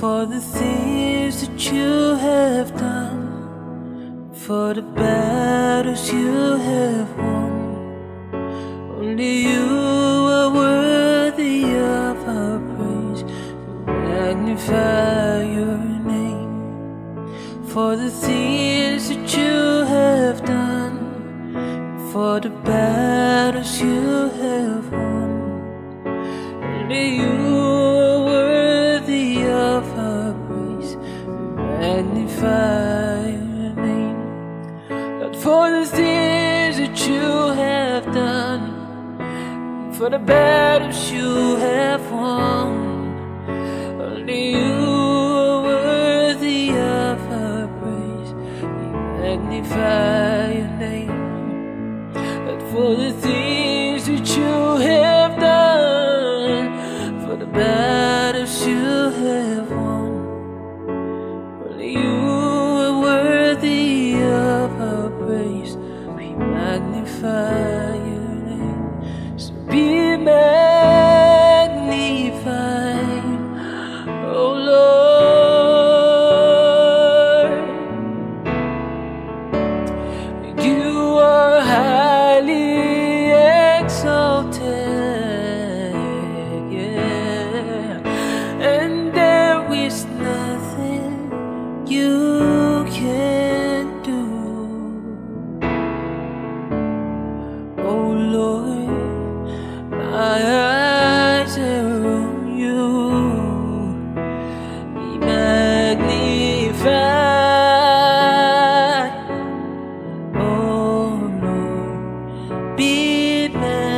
for the things that you have done, for the battles you have won. Only you are worthy of our praise. We magnify your name for the things that you have done, for the battles you have won. For the battles you have won. Only you are worthy of our praise. We magnify your name. Lord, for the things that you have done, for the battles you have won. Only you are worthy of our praise. We magnify you can do. Oh Lord, my eyes are on you. Be magnified. Oh Lord, be magnified.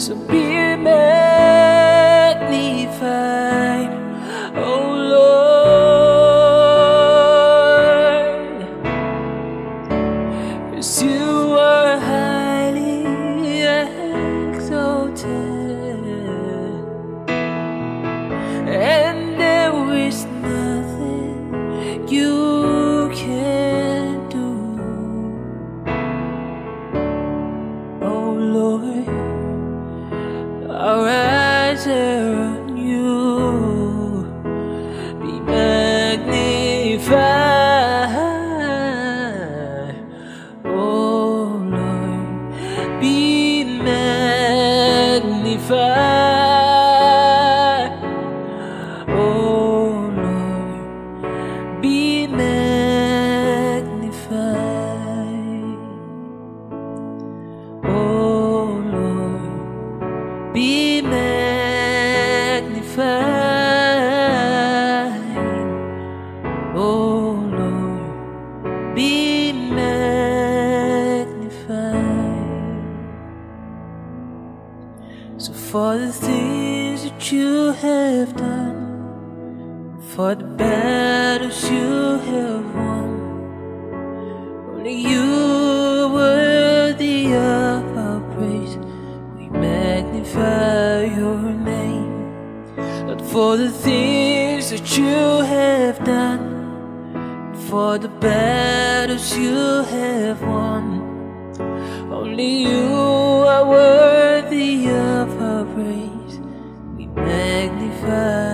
So be magnified. Our eyes are on you. Be magnified. Oh Lord, be magnified. Be magnified. Oh Lord, be magnified. So for the things that you have done, for the battles you have won, only you But for the things that you have done, for the battles you have won. Only you are worthy of our praise. We magnify.